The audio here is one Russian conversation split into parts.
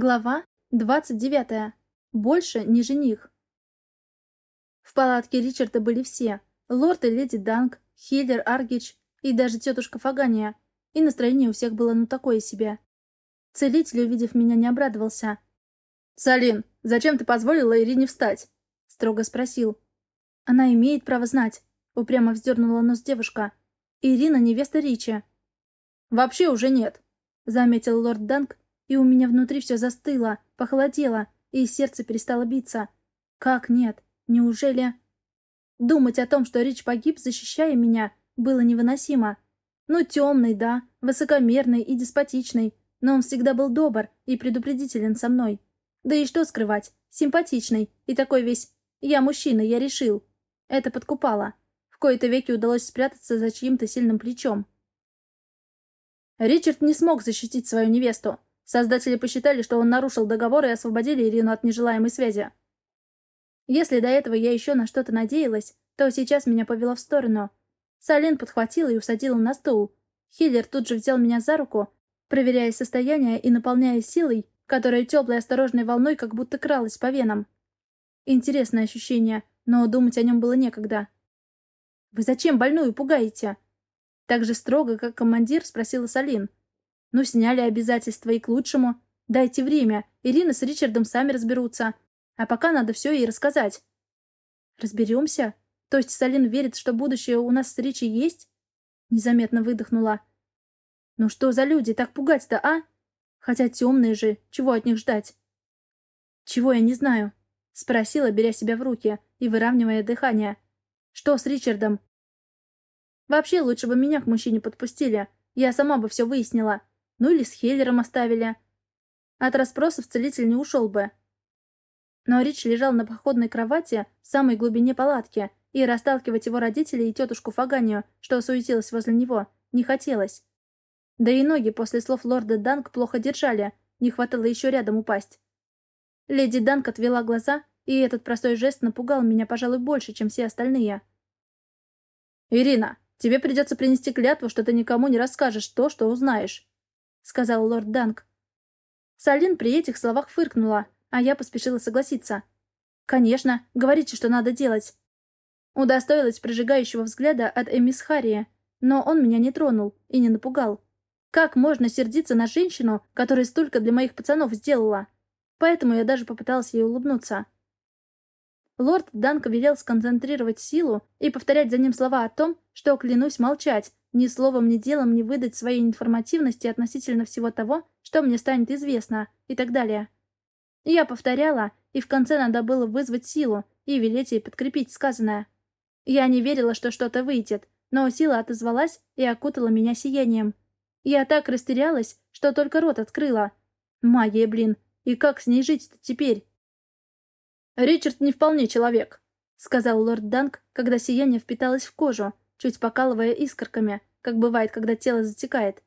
Глава 29. Больше не жених. В палатке Ричарда были все. Лорд и леди Данг, Хиллер, Аргич и даже тетушка Фагания. И настроение у всех было ну такое себе. Целитель, увидев меня, не обрадовался. «Салин, зачем ты позволила Ирине встать?» — строго спросил. «Она имеет право знать», — упрямо вздернула нос девушка. «Ирина — невеста Ричи». «Вообще уже нет», — заметил лорд Данг и у меня внутри все застыло, похолодело, и сердце перестало биться. Как нет? Неужели... Думать о том, что Рич погиб, защищая меня, было невыносимо. Ну, темный, да, высокомерный и деспотичный, но он всегда был добр и предупредителен со мной. Да и что скрывать, симпатичный и такой весь «я мужчина, я решил». Это подкупало. В кои-то веки удалось спрятаться за чьим-то сильным плечом. Ричард не смог защитить свою невесту. Создатели посчитали, что он нарушил договор и освободили Ирину от нежелаемой связи. Если до этого я еще на что-то надеялась, то сейчас меня повело в сторону. Салин подхватила и усадила на стул. Хиллер тут же взял меня за руку, проверяя состояние и наполняя силой, которая теплой осторожной волной как будто кралась по венам. Интересное ощущение, но думать о нем было некогда. «Вы зачем больную пугаете?» Так же строго, как командир, спросила Салин. Ну, сняли обязательства и к лучшему. Дайте время, Ирина с Ричардом сами разберутся. А пока надо все ей рассказать. Разберемся? То есть Салин верит, что будущее у нас с Ричи есть? Незаметно выдохнула. Ну что за люди, так пугать-то, а? Хотя темные же, чего от них ждать? Чего я не знаю? Спросила, беря себя в руки и выравнивая дыхание. Что с Ричардом? Вообще, лучше бы меня к мужчине подпустили. Я сама бы все выяснила. Ну или с Хеллером оставили. От расспросов целитель не ушел бы. Но Рич лежал на походной кровати в самой глубине палатки, и расталкивать его родителей и тетушку Фаганию, что суетилась возле него, не хотелось. Да и ноги после слов лорда Данк плохо держали, не хватало еще рядом упасть. Леди Данк отвела глаза, и этот простой жест напугал меня, пожалуй, больше, чем все остальные. «Ирина, тебе придется принести клятву, что ты никому не расскажешь то, что узнаешь», сказал лорд Данк. Салин при этих словах фыркнула, а я поспешила согласиться. «Конечно, говорите, что надо делать». Удостоилась прожигающего взгляда от Эмис Харри, но он меня не тронул и не напугал. Как можно сердиться на женщину, которая столько для моих пацанов сделала? Поэтому я даже попыталась ей улыбнуться. Лорд Данко велел сконцентрировать силу и повторять за ним слова о том, что клянусь молчать, ни словом, ни делом не выдать своей информативности относительно всего того, что мне станет известно, и так далее. Я повторяла, и в конце надо было вызвать силу и велеть ей подкрепить сказанное. Я не верила, что что-то выйдет, но сила отозвалась и окутала меня сиянием. Я так растерялась, что только рот открыла. Магия, блин, и как с ней жить-то теперь? «Ричард не вполне человек», — сказал лорд Данк, когда сияние впиталось в кожу, чуть покалывая искорками, как бывает, когда тело затекает.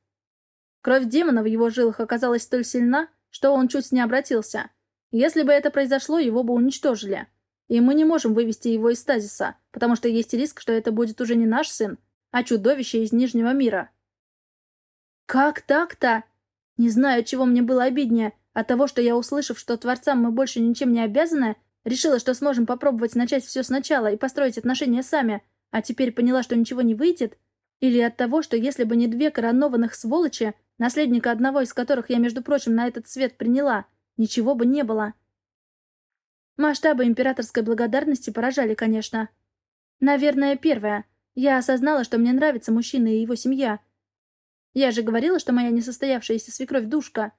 Кровь демона в его жилах оказалась столь сильна, что он чуть не обратился. Если бы это произошло, его бы уничтожили. И мы не можем вывести его из стазиса, потому что есть риск, что это будет уже не наш сын, а чудовище из Нижнего мира. Как так-то? Не знаю, чего мне было обиднее, от того, что я, услышав, что творцам мы больше ничем не обязаны, решила, что сможем попробовать начать все сначала и построить отношения сами, а теперь поняла, что ничего не выйдет, или от того, что если бы не две коронованных сволочи, наследника одного из которых я, между прочим, на этот свет приняла, ничего бы не было. Масштабы императорской благодарности поражали, конечно. Наверное, первое. Я осознала, что мне нравится мужчина и его семья. Я же говорила, что моя несостоявшаяся свекровь душка.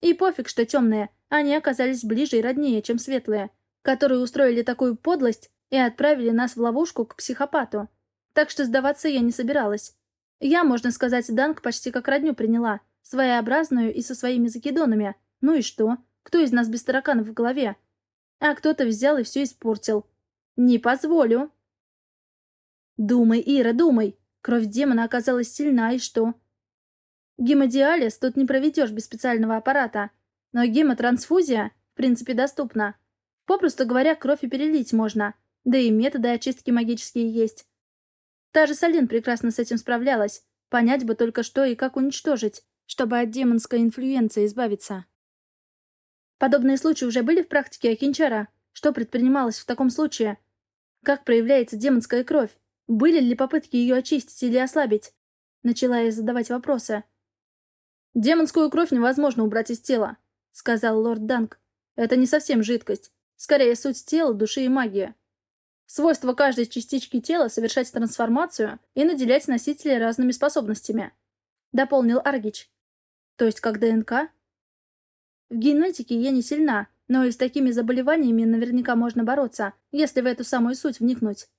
И пофиг, что темные, они оказались ближе и роднее, чем светлые, которые устроили такую подлость и отправили нас в ловушку к психопату. Так что сдаваться я не собиралась. Я, можно сказать, Данг почти как родню приняла, своеобразную и со своими закидонами. Ну и что? Кто из нас без тараканов в голове? А кто-то взял и все испортил. Не позволю. Думай, Ира, думай. Кровь демона оказалась сильна, и что? Гемодиализ тут не проведешь без специального аппарата. Но гемотрансфузия, в принципе, доступна. Попросту говоря, кровь и перелить можно. Да и методы очистки магические есть. Та же Салин прекрасно с этим справлялась. Понять бы только что и как уничтожить, чтобы от демонской инфлюенции избавиться. Подобные случаи уже были в практике Акинчара? Что предпринималось в таком случае? Как проявляется демонская кровь? Были ли попытки ее очистить или ослабить? Начала я задавать вопросы. «Демонскую кровь невозможно убрать из тела», — сказал лорд Данк. «Это не совсем жидкость. Скорее, суть тела, души и магия. Свойство каждой частички тела — совершать трансформацию и наделять носителя разными способностями», — дополнил Аргич. «То есть как ДНК?» В генетике я не сильна, но и с такими заболеваниями наверняка можно бороться, если в эту самую суть вникнуть.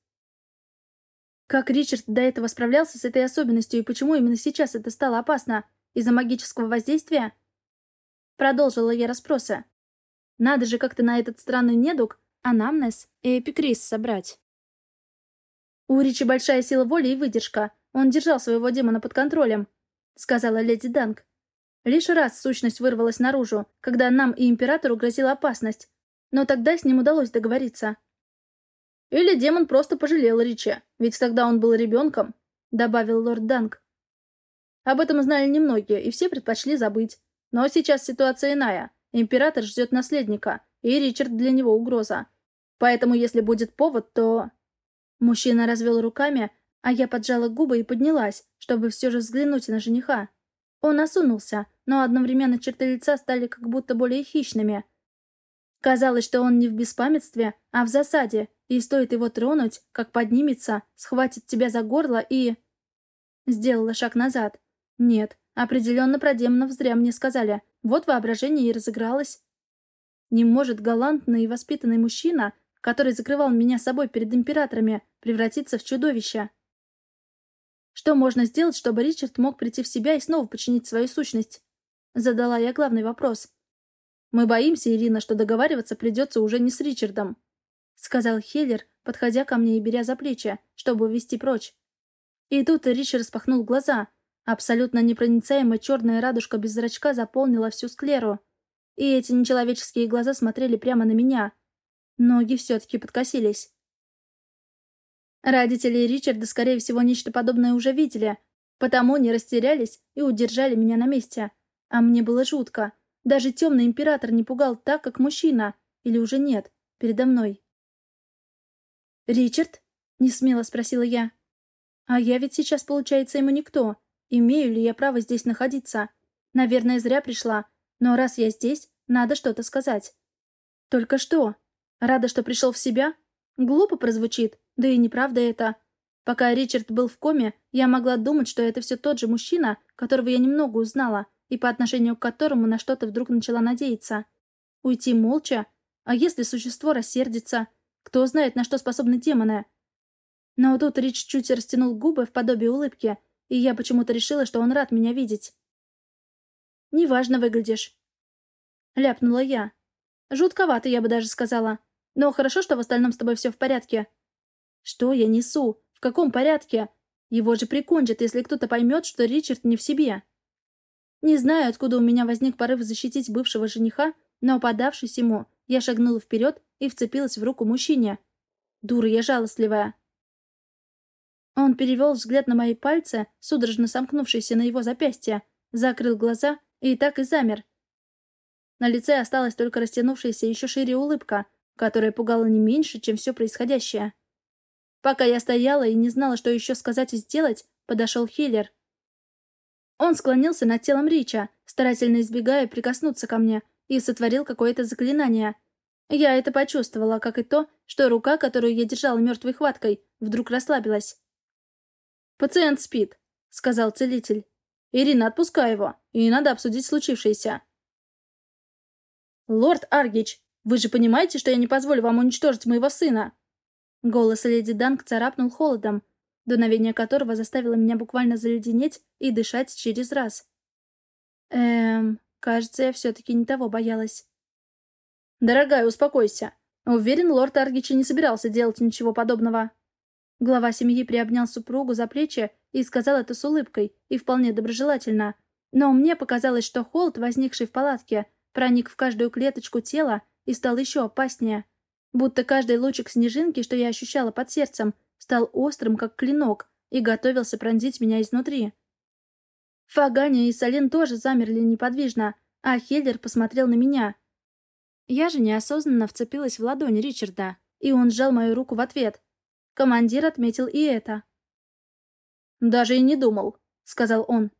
Как Ричард до этого справлялся с этой особенностью и почему именно сейчас это стало опасно? Из-за магического воздействия? Продолжила я расспросы. Надо же как-то на этот странный недуг анамнез и эпикриз собрать. У Ричи большая сила воли и выдержка. Он держал своего демона под контролем, сказала леди Данк. Лишь раз сущность вырвалась наружу, когда нам и императору грозила опасность. Но тогда с ним удалось договориться. Или демон просто пожалел Ричи, ведь тогда он был ребенком, добавил лорд Данк. Об этом знали немногие, и все предпочли забыть. Но сейчас ситуация иная. Император ждет наследника, и Ричард для него угроза. Поэтому, если будет повод, то... Мужчина развел руками, а я поджала губы и поднялась, чтобы все же взглянуть на жениха. Он осунулся, но одновременно черты лица стали как будто более хищными. Казалось, что он не в беспамятстве, а в засаде, и стоит его тронуть, как поднимется, схватит тебя за горло и... Сделала шаг назад. Нет, определенно про демонов зря мне сказали. Вот воображение и разыгралось. Не может галантный и воспитанный мужчина, который закрывал меня собой перед императорами, превратиться в чудовище. Что можно сделать, чтобы Ричард мог прийти в себя и снова починить свою сущность? Задала я главный вопрос. «Мы боимся, Ирина, что договариваться придется уже не с Ричардом», — сказал Хеллер, подходя ко мне и беря за плечи, чтобы увести прочь. И тут Ричард распахнул глаза. Абсолютно непроницаемая черная радужка без зрачка заполнила всю склеру. И эти нечеловеческие глаза смотрели прямо на меня. Ноги все-таки подкосились. Родители Ричарда, скорее всего, нечто подобное уже видели, потому не растерялись и удержали меня на месте. А мне было жутко. Даже темный император не пугал так, как мужчина. Или уже нет, передо мной. «Ричард?» — несмело спросила я. «А я ведь сейчас, получается, ему никто. Имею ли я право здесь находиться? Наверное, зря пришла. Но раз я здесь, надо что-то сказать». «Только что? Рада, что пришел в себя? Глупо прозвучит, да и неправда это. Пока Ричард был в коме, я могла думать, что это все тот же мужчина, которого я немного узнала, и по отношению к которому на что-то вдруг начала надеяться. Уйти молча? А если существо рассердится? Кто знает, на что способны демоны? Но тут Рич чуть растянул губы в подобие улыбки, и я почему-то решила, что он рад меня видеть. «Неважно выглядишь», — ляпнула я. «Жутковато, я бы даже сказала. Но хорошо, что в остальном с тобой все в порядке». «Что я несу? В каком порядке? Его же прикончат, если кто-то поймет, что Ричард не в себе». Не знаю, откуда у меня возник порыв защитить бывшего жениха, но, подавшись ему, я шагнула вперед и вцепилась в руку мужчине. Дура я жалостливая. Он перевел взгляд на мои пальцы, судорожно сомкнувшиеся на его запястье, закрыл глаза и так и замер. На лице осталась только растянувшаяся еще шире улыбка, которая пугала не меньше, чем все происходящее. Пока я стояла и не знала, что еще сказать и сделать, подошел Хиллер. Он склонился над телом Рича, старательно избегая прикоснуться ко мне, и сотворил какое-то заклинание. Я это почувствовала, как и то, что рука, которую я держала мертвой хваткой, вдруг расслабилась. «Пациент спит», — сказал целитель. «Ирина, отпускай его, и надо обсудить случившееся». «Лорд Аргич, вы же понимаете, что я не позволю вам уничтожить моего сына?» Голос леди Данг царапнул холодом, дуновение которого заставило меня буквально заледенеть и дышать через раз. Эм, кажется, я все-таки не того боялась. «Дорогая, успокойся. Уверен, лорд Аргичи не собирался делать ничего подобного». Глава семьи приобнял супругу за плечи и сказал это с улыбкой и вполне доброжелательно. Но мне показалось, что холод, возникший в палатке, проник в каждую клеточку тела и стал еще опаснее. Будто каждый лучик снежинки, что я ощущала под сердцем, стал острым, как клинок, и готовился пронзить меня изнутри. Фаганя и Салин тоже замерли неподвижно, а Хеллер посмотрел на меня. Я же неосознанно вцепилась в ладонь Ричарда, и он сжал мою руку в ответ. Командир отметил и это. «Даже и не думал», — сказал он.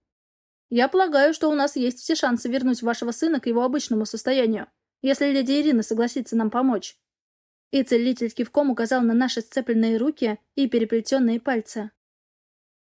«Я полагаю, что у нас есть все шансы вернуть вашего сына к его обычному состоянию если леди Ирина согласится нам помочь». И целитель кивком указал на наши сцепленные руки и переплетенные пальцы.